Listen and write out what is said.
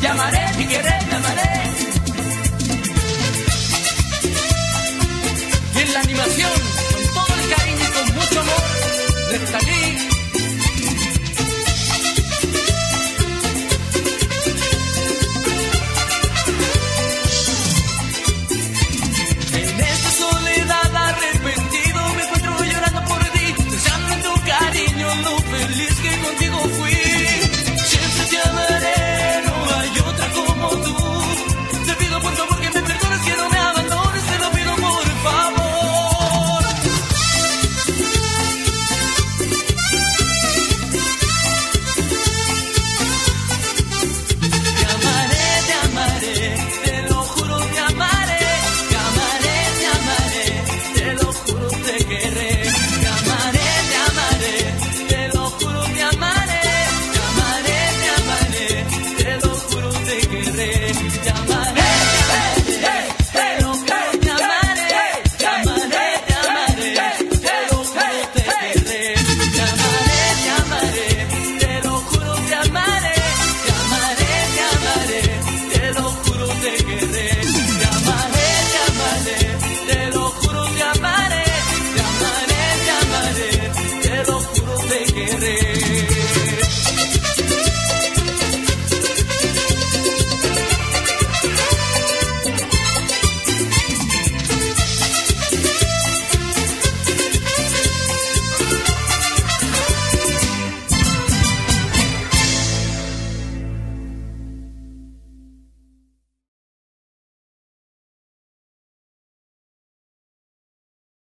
Llamaré si querés, llamaré. Y en la animación, con todo el cariño y con mucho amor, desde aquí. En esta soledad arrepentido me encuentro llorando por ti, pensando en tu cariño, lo feliz que contigo